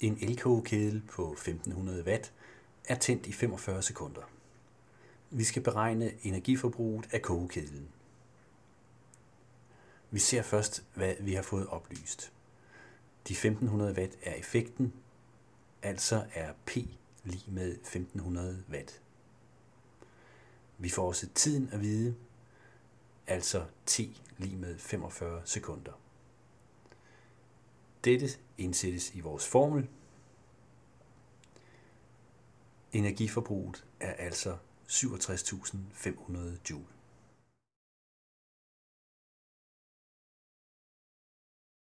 En elkogekedel på 1500 watt er tændt i 45 sekunder. Vi skal beregne energiforbruget af kogekedlen. Vi ser først, hvad vi har fået oplyst. De 1500 watt er effekten, altså er P lige med 1500 watt. Vi får også tiden at vide, altså T lige med 45 sekunder. Dette indsættes i vores formel. Energiforbruget er altså 67.500 joule.